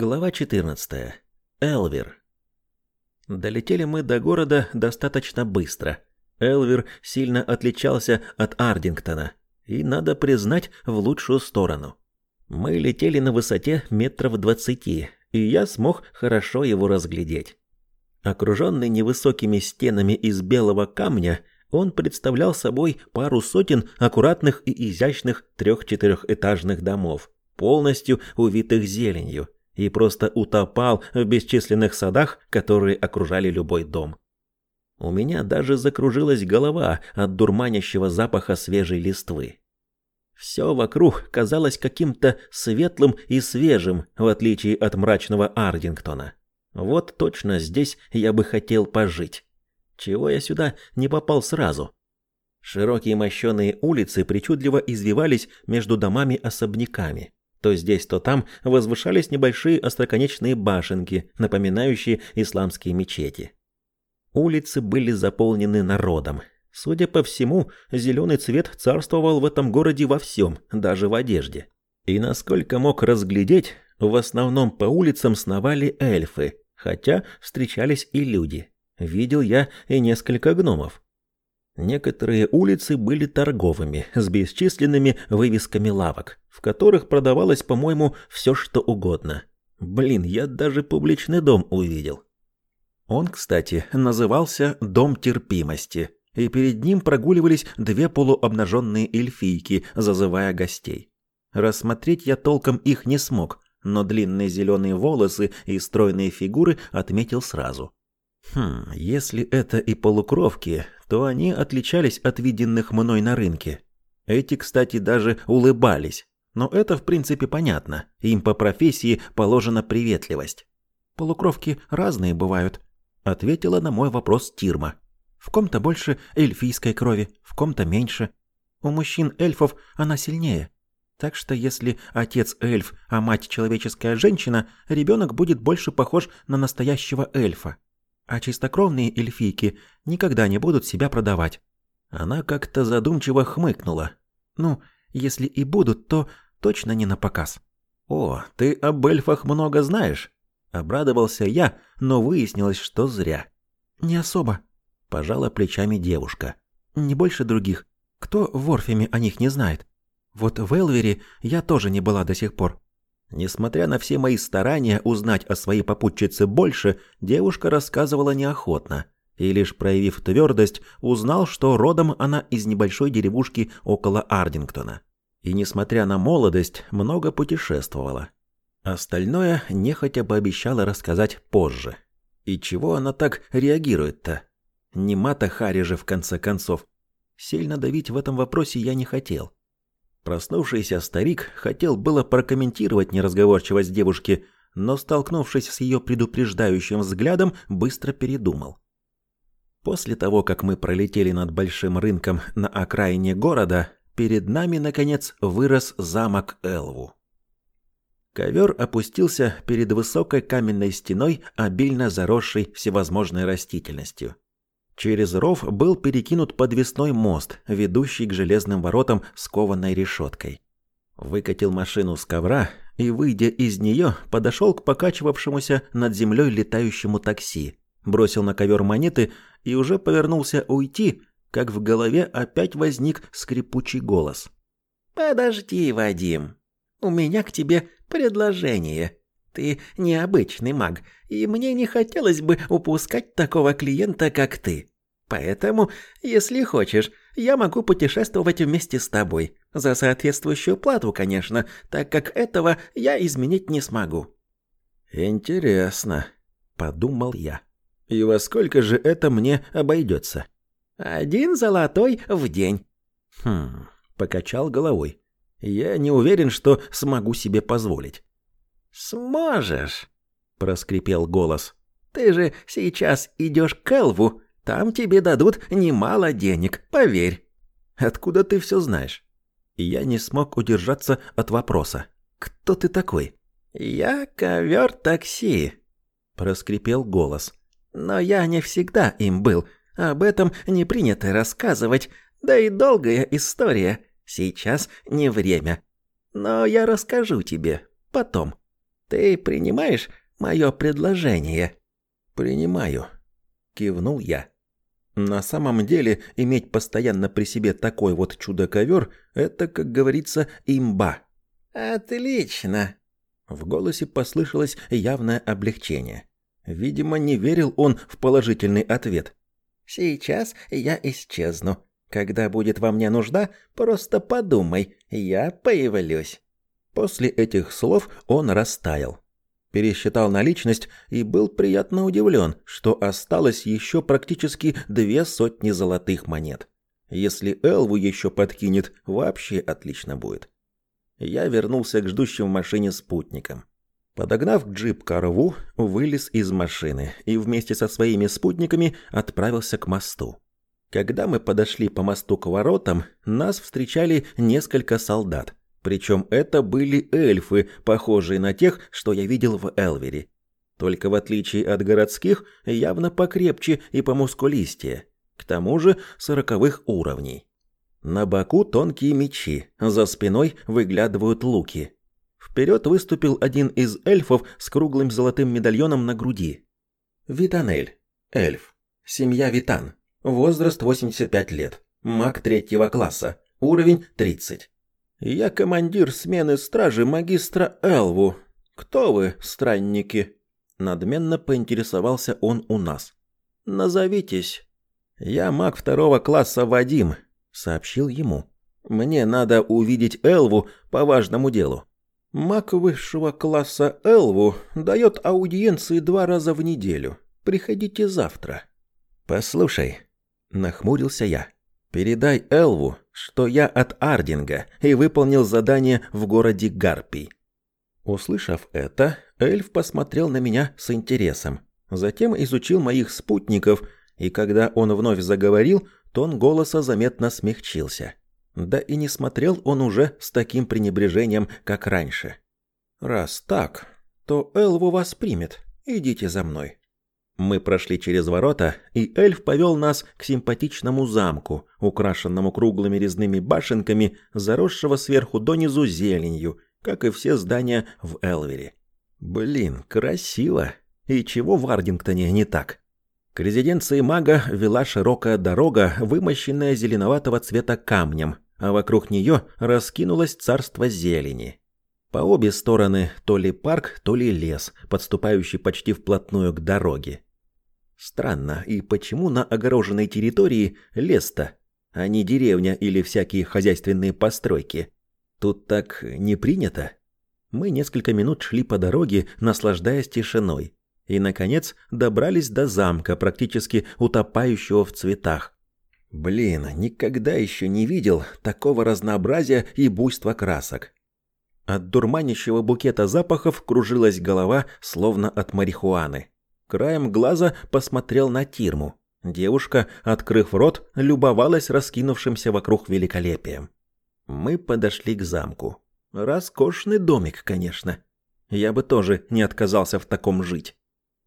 Глава 14. Элвир. Долетели мы до города достаточно быстро. Элвир сильно отличался от Ардингтона, и, надо признать, в лучшую сторону. Мы летели на высоте метров двадцати, и я смог хорошо его разглядеть. Окруженный невысокими стенами из белого камня, он представлял собой пару сотен аккуратных и изящных трех-четырехэтажных домов, полностью увитых зеленью, и просто утопал в бесчисленных садах, которые окружали любой дом. У меня даже закружилась голова от дурманящего запаха свежей листвы. Все вокруг казалось каким-то светлым и свежим, в отличие от мрачного Ардингтона. Вот точно здесь я бы хотел пожить. Чего я сюда не попал сразу? Широкие мощеные улицы причудливо извивались между домами-особняками. То здесь, то там возвышались небольшие остроконечные башенки, напоминающие исламские мечети. Улицы были заполнены народом. Судя по всему, зеленый цвет царствовал в этом городе во всем, даже в одежде. И насколько мог разглядеть, в основном по улицам сновали эльфы, хотя встречались и люди. Видел я и несколько гномов. Некоторые улицы были торговыми, с бесчисленными вывесками лавок, в которых продавалось, по-моему, все что угодно. Блин, я даже публичный дом увидел. Он, кстати, назывался «Дом терпимости», и перед ним прогуливались две полуобнаженные эльфийки, зазывая гостей. Рассмотреть я толком их не смог, но длинные зеленые волосы и стройные фигуры отметил сразу. Хм, если это и полукровки, то они отличались от виденных мной на рынке. Эти, кстати, даже улыбались. Но это, в принципе, понятно. Им по профессии положена приветливость. Полукровки разные бывают, ответила на мой вопрос Тирма. В ком-то больше эльфийской крови, в ком-то меньше. У мужчин эльфов она сильнее. Так что если отец эльф, а мать человеческая женщина, ребенок будет больше похож на настоящего эльфа а чистокровные эльфийки никогда не будут себя продавать. Она как-то задумчиво хмыкнула. Ну, если и будут, то точно не на показ. О, ты об эльфах много знаешь? Обрадовался я, но выяснилось, что зря. Не особо, пожала плечами девушка. Не больше других. Кто в Орфеме о них не знает? Вот в Элвере я тоже не была до сих пор. Несмотря на все мои старания узнать о своей попутчице больше, девушка рассказывала неохотно. И лишь проявив твердость, узнал, что родом она из небольшой деревушки около Ардингтона. И несмотря на молодость, много путешествовала. Остальное нехотя пообещала рассказать позже. И чего она так реагирует-то? Не Мата Хари же в конце концов. Сильно давить в этом вопросе я не хотел. Проснувшийся старик хотел было прокомментировать неразговорчивость девушки, но, столкнувшись с ее предупреждающим взглядом, быстро передумал. После того, как мы пролетели над большим рынком на окраине города, перед нами, наконец, вырос замок Элву. Ковер опустился перед высокой каменной стеной, обильно заросшей всевозможной растительностью. Через ров был перекинут подвесной мост, ведущий к железным воротам с кованой решеткой. Выкатил машину с ковра и, выйдя из нее, подошел к покачивавшемуся над землей летающему такси, бросил на ковер монеты и уже повернулся уйти, как в голове опять возник скрипучий голос. «Подожди, Вадим, у меня к тебе предложение. Ты необычный маг, и мне не хотелось бы упускать такого клиента, как ты. Поэтому, если хочешь, я могу путешествовать вместе с тобой. За соответствующую плату, конечно, так как этого я изменить не смогу». «Интересно», — подумал я. «И во сколько же это мне обойдется?» «Один золотой в день». «Хм...» — покачал головой. «Я не уверен, что смогу себе позволить». «Сможешь», — проскрипел голос. «Ты же сейчас идешь к Элву, там тебе дадут немало денег, поверь». «Откуда ты все знаешь?» Я не смог удержаться от вопроса. «Кто ты такой?» «Я ковер-такси», — проскрипел голос. «Но я не всегда им был. Об этом не принято рассказывать. Да и долгая история. Сейчас не время. Но я расскажу тебе потом». Ты принимаешь мое предложение?» «Принимаю», – кивнул я. На самом деле, иметь постоянно при себе такой вот чудо-ковер – это, как говорится, имба. «Отлично!» В голосе послышалось явное облегчение. Видимо, не верил он в положительный ответ. «Сейчас я исчезну. Когда будет во мне нужда, просто подумай, я появлюсь». После этих слов он растаял. Пересчитал наличность и был приятно удивлен, что осталось еще практически две сотни золотых монет. Если Элву еще подкинет, вообще отлично будет. Я вернулся к ждущим в машине спутникам. Подогнав джип к рву, вылез из машины и вместе со своими спутниками отправился к мосту. Когда мы подошли по мосту к воротам, нас встречали несколько солдат. Причем это были эльфы, похожие на тех, что я видел в Элвере. Только в отличие от городских, явно покрепче и помускулистее. К тому же сороковых уровней. На боку тонкие мечи, за спиной выглядывают луки. Вперед выступил один из эльфов с круглым золотым медальоном на груди. Витанель. Эльф. Семья Витан. Возраст 85 лет. Маг третьего класса. Уровень 30. Я командир смены стражи магистра Элву. Кто вы, странники? Надменно поинтересовался он у нас. Назовитесь. Я маг второго класса Вадим, сообщил ему. Мне надо увидеть Элву по важному делу. Маг высшего класса Элву дает аудиенции два раза в неделю. Приходите завтра. Послушай, нахмурился я. Передай Элву, что я от Ардинга и выполнил задание в городе Гарпий. Услышав это, эльф посмотрел на меня с интересом. Затем изучил моих спутников, и когда он вновь заговорил, тон голоса заметно смягчился. Да и не смотрел он уже с таким пренебрежением, как раньше. «Раз так, то Элву вас примет. Идите за мной». Мы прошли через ворота, и эльф повел нас к симпатичному замку, украшенному круглыми резными башенками, заросшего сверху донизу зеленью, как и все здания в Элвере. Блин, красиво. И чего в Ардингтоне не так? К резиденции мага вела широкая дорога, вымощенная зеленоватого цвета камнем, а вокруг нее раскинулось царство зелени. По обе стороны то ли парк, то ли лес, подступающий почти вплотную к дороге. Странно, и почему на огороженной территории лес-то, а не деревня или всякие хозяйственные постройки? Тут так не принято. Мы несколько минут шли по дороге, наслаждаясь тишиной и, наконец, добрались до замка, практически утопающего в цветах. Блин, никогда еще не видел такого разнообразия и буйства красок. От дурманящего букета запахов кружилась голова, словно от марихуаны. Краем глаза посмотрел на Тирму. Девушка, открыв рот, любовалась раскинувшимся вокруг великолепием. Мы подошли к замку. Роскошный домик, конечно. Я бы тоже не отказался в таком жить.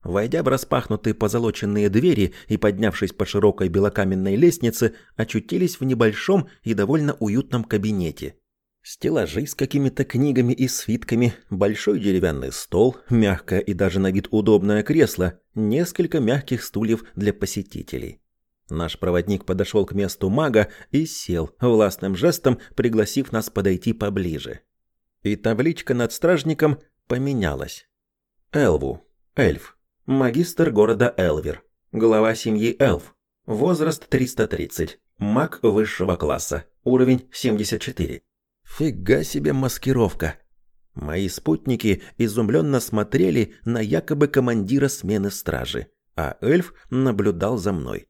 Войдя в распахнутые позолоченные двери и поднявшись по широкой белокаменной лестнице, очутились в небольшом и довольно уютном кабинете. Стеллажи с какими-то книгами и свитками, большой деревянный стол, мягкое и даже на вид удобное кресло, несколько мягких стульев для посетителей. Наш проводник подошел к месту мага и сел, властным жестом пригласив нас подойти поближе. И табличка над стражником поменялась. Элву. Эльф. Магистр города Элвер. Глава семьи Эльф. Возраст 330. Маг высшего класса. Уровень 74. Фига себе маскировка. Мои спутники изумленно смотрели на якобы командира смены стражи, а эльф наблюдал за мной.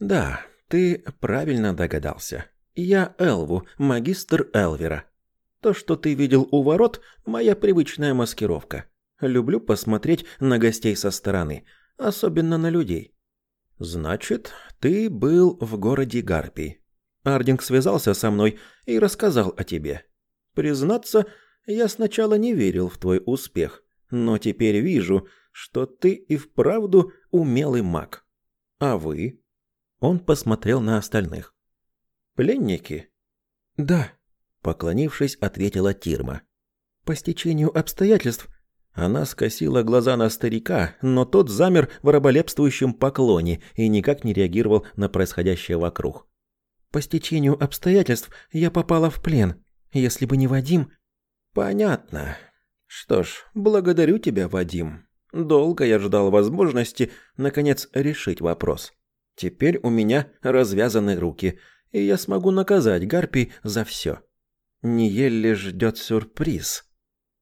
Да, ты правильно догадался. Я Элву, магистр Элвера. То, что ты видел у ворот, моя привычная маскировка. Люблю посмотреть на гостей со стороны, особенно на людей. Значит, ты был в городе Гарпий. Ардинг связался со мной и рассказал о тебе. Признаться, я сначала не верил в твой успех, но теперь вижу, что ты и вправду умелый маг. А вы? Он посмотрел на остальных. Пленники? Да, поклонившись, ответила Тирма. По стечению обстоятельств Она скосила глаза на старика, но тот замер в раболепствующем поклоне и никак не реагировал на происходящее вокруг. «По стечению обстоятельств я попала в плен. Если бы не Вадим...» «Понятно. Что ж, благодарю тебя, Вадим. Долго я ждал возможности, наконец, решить вопрос. Теперь у меня развязаны руки, и я смогу наказать Гарпий за все. Ниелли ждет сюрприз».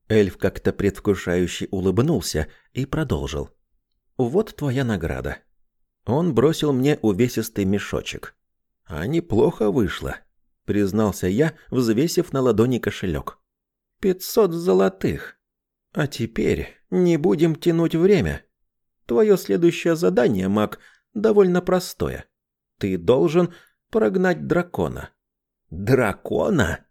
Эльф как-то предвкушающе улыбнулся и продолжил. «Вот твоя награда». Он бросил мне увесистый мешочек. «А неплохо вышло», — признался я, взвесив на ладони кошелек. «Пятьсот золотых. А теперь не будем тянуть время. Твое следующее задание, маг, довольно простое. Ты должен прогнать дракона». «Дракона?»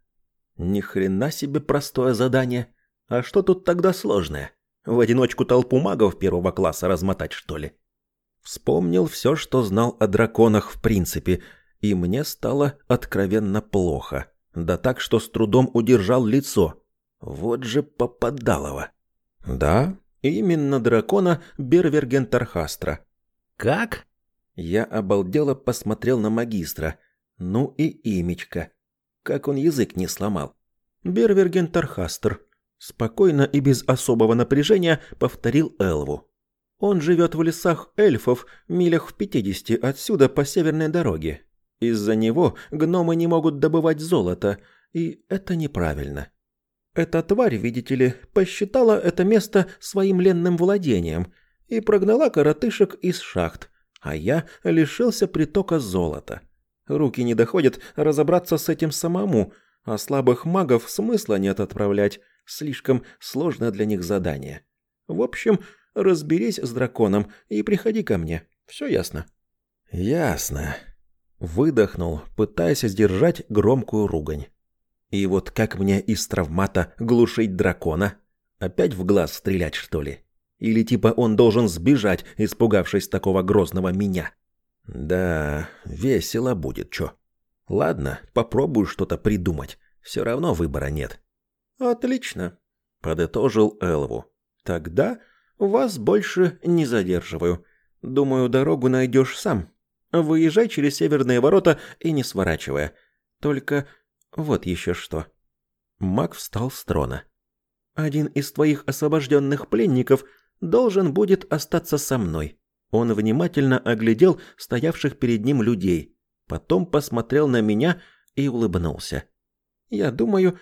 Ни хрена себе простое задание. А что тут тогда сложное? В одиночку толпу магов первого класса размотать, что ли? Вспомнил все, что знал о драконах в принципе, и мне стало откровенно плохо. Да так, что с трудом удержал лицо. Вот же попадалово. Да, именно дракона Бервергентархастра. Как? Я обалдело посмотрел на магистра. Ну и имечко. Как он язык не сломал. Бервергентархастр. Спокойно и без особого напряжения повторил Элву. Он живет в лесах эльфов, милях в пятидесяти отсюда по северной дороге. Из-за него гномы не могут добывать золото, и это неправильно. Эта тварь, видите ли, посчитала это место своим ленным владением и прогнала коротышек из шахт, а я лишился притока золота. Руки не доходят разобраться с этим самому, а слабых магов смысла нет отправлять, слишком сложное для них задание. В общем, разберись с драконом и приходи ко мне. Все ясно?» «Ясно», — выдохнул, пытаясь сдержать громкую ругань. «И вот как мне из травмата глушить дракона? Опять в глаз стрелять, что ли? Или типа он должен сбежать, испугавшись такого грозного меня?» «Да, весело будет, чё. Ладно, попробую что-то придумать. Все равно выбора нет. «Отлично», — подытожил Элву. «Тогда вас больше не задерживаю. Думаю, дорогу найдешь сам. Выезжай через северные ворота и не сворачивая. Только вот еще что». Маг встал с трона. «Один из твоих освобожденных пленников должен будет остаться со мной». Он внимательно оглядел стоявших перед ним людей, потом посмотрел на меня и улыбнулся. «Я думаю,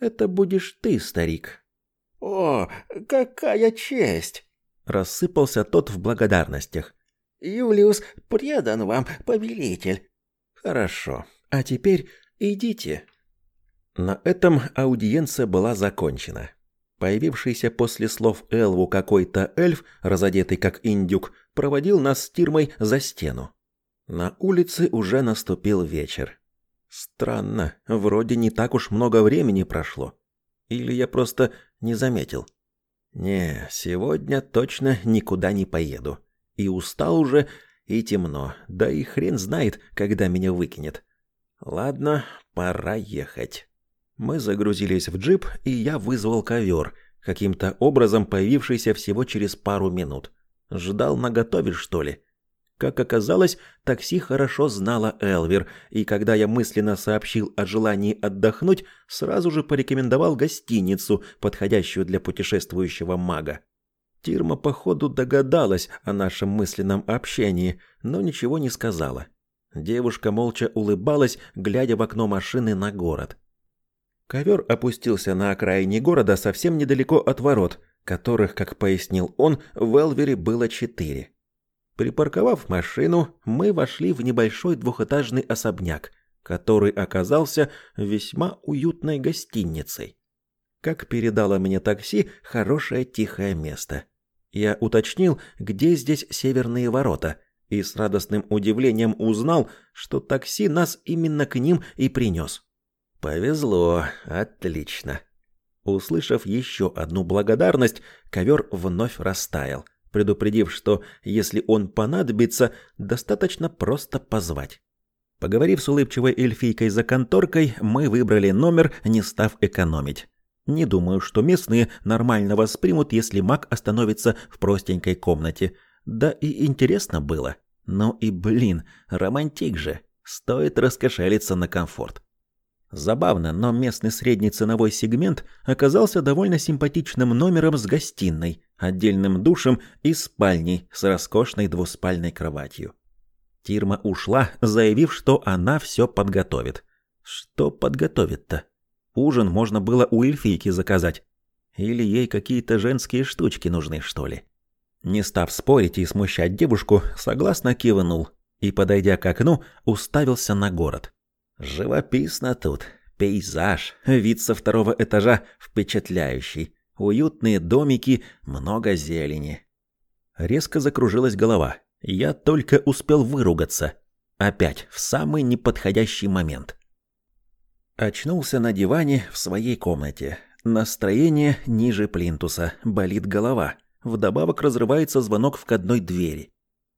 это будешь ты, старик». «О, какая честь!» Рассыпался тот в благодарностях. «Юлиус предан вам, повелитель». «Хорошо. А теперь идите». На этом аудиенция была закончена. Появившийся после слов Элву какой-то эльф, разодетый как индюк, проводил нас с Тирмой за стену. На улице уже наступил вечер. Странно, вроде не так уж много времени прошло. Или я просто не заметил. Не, сегодня точно никуда не поеду. И устал уже, и темно, да и хрен знает, когда меня выкинет. Ладно, пора ехать. Мы загрузились в джип, и я вызвал ковер, каким-то образом появившийся всего через пару минут. Ждал наготове, что ли? Как оказалось, такси хорошо знала Элвер, и когда я мысленно сообщил о желании отдохнуть, сразу же порекомендовал гостиницу, подходящую для путешествующего мага. Тирма, походу, догадалась о нашем мысленном общении, но ничего не сказала. Девушка молча улыбалась, глядя в окно машины на город. Ковер опустился на окраине города совсем недалеко от ворот, которых, как пояснил он, в Элвере было четыре. Припарковав машину, мы вошли в небольшой двухэтажный особняк, который оказался весьма уютной гостиницей. Как передало мне такси, хорошее тихое место. Я уточнил, где здесь северные ворота, и с радостным удивлением узнал, что такси нас именно к ним и принес. Повезло, отлично. Услышав еще одну благодарность, ковер вновь растаял – предупредив, что если он понадобится, достаточно просто позвать. Поговорив с улыбчивой эльфийкой за конторкой, мы выбрали номер, не став экономить. Не думаю, что местные нормально воспримут, если маг остановится в простенькой комнате. Да и интересно было. Ну и блин, романтик же. Стоит раскошелиться на комфорт. Забавно, но местный средний ценовой сегмент оказался довольно симпатичным номером с гостиной, отдельным душем и спальней с роскошной двуспальной кроватью. Тирма ушла, заявив, что она все подготовит. Что подготовит-то? Ужин можно было у эльфийки заказать. Или ей какие-то женские штучки нужны, что ли? Не став спорить и смущать девушку, согласно кивнул и, подойдя к окну, уставился на город. Живописно тут. Пейзаж, вид со второго этажа впечатляющий. Уютные домики, много зелени. Резко закружилась голова. Я только успел выругаться. Опять, в самый неподходящий момент. Очнулся на диване в своей комнате. Настроение ниже плинтуса, болит голова. Вдобавок разрывается звонок входной двери.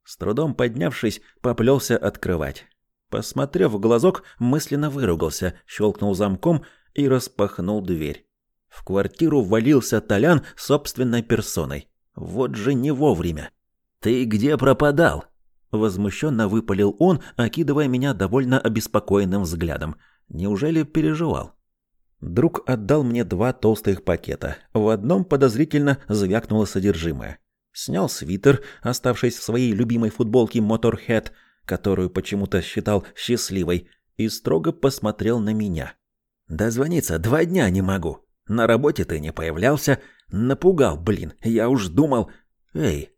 С трудом поднявшись, поплелся открывать. Посмотрев в глазок, мысленно выругался, щелкнул замком и распахнул дверь. В квартиру ввалился Толян собственной персоной. Вот же не вовремя. «Ты где пропадал?» Возмущенно выпалил он, окидывая меня довольно обеспокоенным взглядом. Неужели переживал? Друг отдал мне два толстых пакета. В одном подозрительно звякнуло содержимое. Снял свитер, оставшись в своей любимой футболке Motorhead, которую почему-то считал счастливой, и строго посмотрел на меня. «Дозвониться два дня не могу. На работе ты не появлялся. Напугал, блин. Я уж думал... Эй!»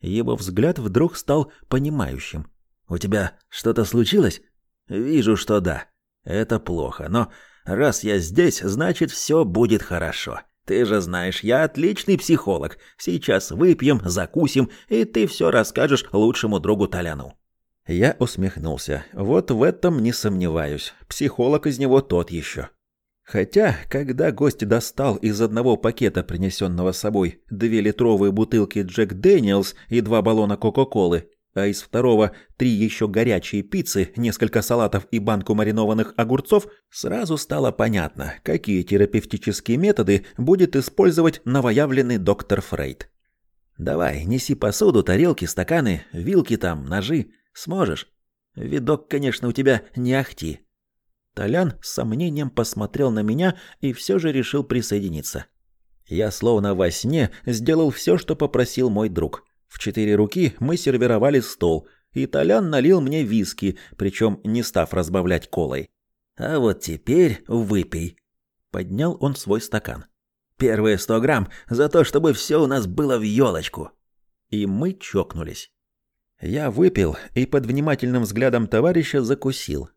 Его взгляд вдруг стал понимающим. «У тебя что-то случилось?» «Вижу, что да. Это плохо, но раз я здесь, значит, все будет хорошо. Ты же знаешь, я отличный психолог. Сейчас выпьем, закусим, и ты все расскажешь лучшему другу Толяну». Я усмехнулся. Вот в этом не сомневаюсь. Психолог из него тот еще. Хотя, когда гость достал из одного пакета, принесенного с собой, две литровые бутылки Джек Дэниелс и два баллона Кока-Колы, а из второго три еще горячие пиццы, несколько салатов и банку маринованных огурцов, сразу стало понятно, какие терапевтические методы будет использовать новоявленный доктор Фрейд. «Давай, неси посуду, тарелки, стаканы, вилки там, ножи. Сможешь? Видок, конечно, у тебя не ахти». Толян с сомнением посмотрел на меня и все же решил присоединиться. Я словно во сне сделал все, что попросил мой друг. В четыре руки мы сервировали стол, и Толян налил мне виски, причем не став разбавлять колой. «А вот теперь выпей». Поднял он свой стакан. «Первые сто грамм за то, чтобы все у нас было в елочку». И мы чокнулись. Я выпил и под внимательным взглядом товарища закусил.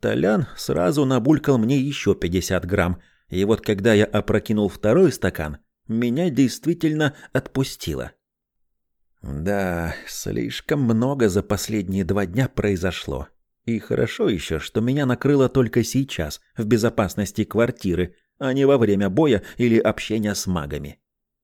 Толян сразу набулькал мне еще 50 грамм, и вот когда я опрокинул второй стакан, меня действительно отпустило. Да, слишком много за последние два дня произошло. И хорошо еще, что меня накрыло только сейчас, в безопасности квартиры, а не во время боя или общения с магами.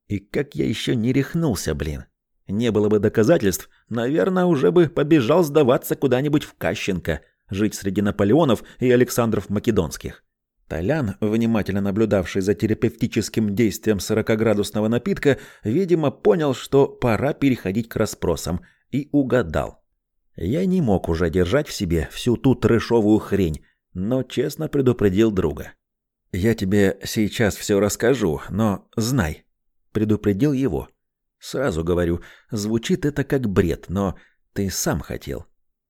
И как я еще не рехнулся, блин. Не было бы доказательств, наверное, уже бы побежал сдаваться куда-нибудь в Кащенко, жить среди Наполеонов и Александров Македонских. Толян, внимательно наблюдавший за терапевтическим действием сорокоградусного напитка, видимо, понял, что пора переходить к расспросам, и угадал. Я не мог уже держать в себе всю ту трэшовую хрень, но честно предупредил друга. «Я тебе сейчас все расскажу, но знай», — предупредил его. Сразу говорю, звучит это как бред, но ты сам хотел.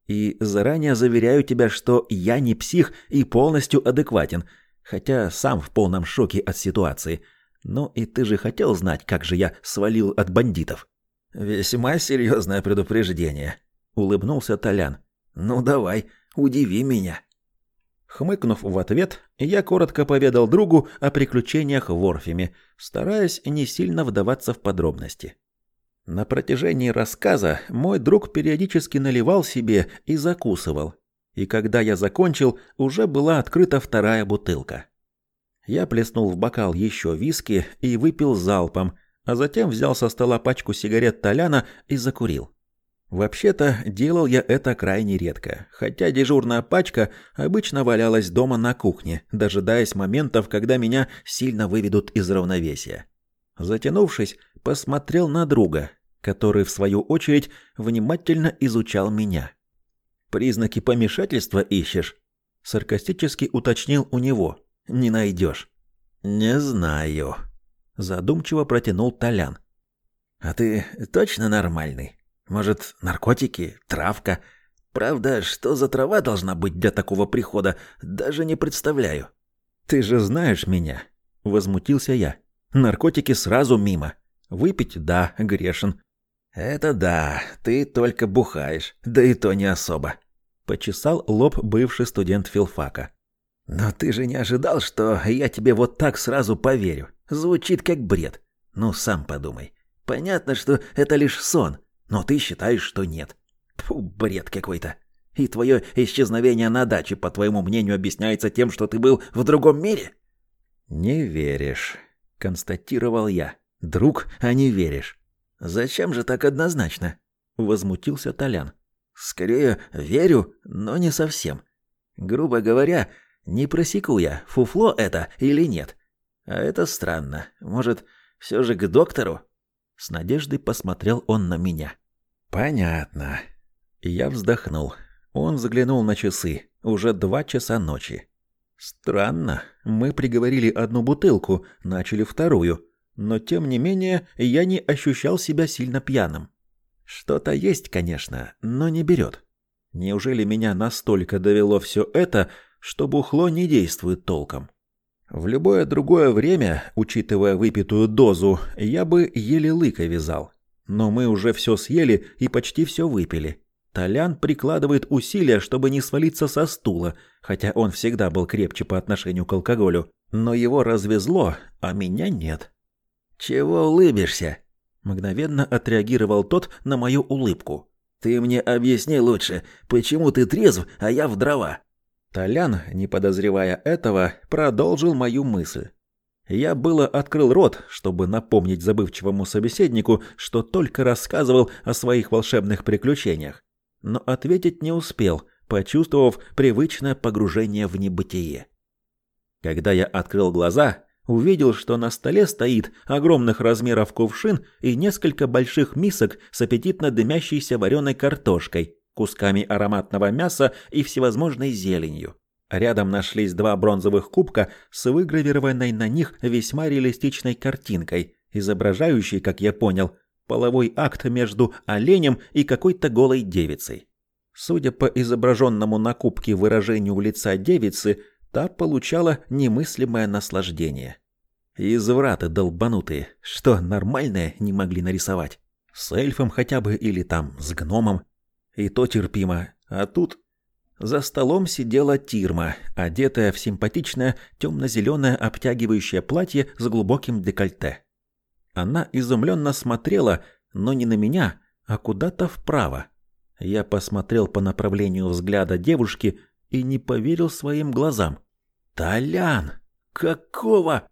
И заранее заверяю тебя, что я не псих и полностью адекватен, хотя сам в полном шоке от ситуации. Ну и ты же хотел знать, как же я свалил от бандитов. Весьма серьезное предупреждение, улыбнулся Толян. Ну давай, удиви меня. Хмыкнув в ответ, я коротко поведал другу о приключениях в Орфеме, стараясь не сильно вдаваться в подробности. На протяжении рассказа мой друг периодически наливал себе и закусывал, и когда я закончил, уже была открыта вторая бутылка. Я плеснул в бокал еще виски и выпил залпом, а затем взял со стола пачку сигарет Толяна и закурил. Вообще-то делал я это крайне редко, хотя дежурная пачка обычно валялась дома на кухне, дожидаясь моментов, когда меня сильно выведут из равновесия. Затянувшись, посмотрел на друга, который, в свою очередь, внимательно изучал меня. «Признаки помешательства ищешь?» — саркастически уточнил у него. «Не найдешь». «Не знаю», — задумчиво протянул Толян. «А ты точно нормальный?» Может, наркотики, травка? Правда, что за трава должна быть для такого прихода, даже не представляю. Ты же знаешь меня, возмутился я. Наркотики сразу мимо. Выпить да, грешен. Это да, ты только бухаешь, да и то не особо, почесал лоб бывший студент филфака. Но ты же не ожидал, что я тебе вот так сразу поверю. Звучит как бред. Ну сам подумай. Понятно, что это лишь сон, но ты считаешь, что нет. Фу, бред какой-то. И твое исчезновение на даче, по твоему мнению, объясняется тем, что ты был в другом мире? Не веришь, констатировал я. Друг, а не веришь. Зачем же так однозначно? возмутился Толян. Скорее, верю, но не совсем. Грубо говоря, не просеку я, фуфло это или нет. А это странно. Может, все же к доктору? С надеждой посмотрел он на меня. Понятно. Я вздохнул. Он взглянул на часы. Уже два часа ночи. Странно. Мы приговорили одну бутылку, начали вторую. Но тем не менее, я не ощущал себя сильно пьяным. Что-то есть, конечно, но не берет. Неужели меня настолько довело все это, что бухло не действует толком? В любое другое время, учитывая выпитую дозу, я бы еле лыка вязал. Но мы уже все съели и почти все выпили. Толян прикладывает усилия, чтобы не свалиться со стула, хотя он всегда был крепче по отношению к алкоголю. Но его развезло, а меня нет. «Чего улыбишься?» Мгновенно отреагировал тот на мою улыбку. «Ты мне объясни лучше, почему ты трезв, а я в дрова?» Толян, не подозревая этого, продолжил мою мысль. Я было открыл рот, чтобы напомнить забывчивому собеседнику, что только рассказывал о своих волшебных приключениях, но ответить не успел, почувствовав привычное погружение в небытие. Когда я открыл глаза, увидел, что на столе стоит огромных размеров кувшин и несколько больших мисок с аппетитно дымящейся вареной картошкой, кусками ароматного мяса и всевозможной зеленью. Рядом нашлись два бронзовых кубка с выгравированной на них весьма реалистичной картинкой, изображающей, как я понял, половой акт между оленем и какой-то голой девицей. Судя по изображенному на кубке выражению лица девицы, та получала немыслимое наслаждение. Извраты долбанутые, что нормальное не могли нарисовать. С эльфом хотя бы или там с гномом и то терпимо. А тут за столом сидела Тирма, одетая в симпатичное темно-зеленое обтягивающее платье с глубоким декольте. Она изумленно смотрела, но не на меня, а куда-то вправо. Я посмотрел по направлению взгляда девушки и не поверил своим глазам. «Толян! Какого?»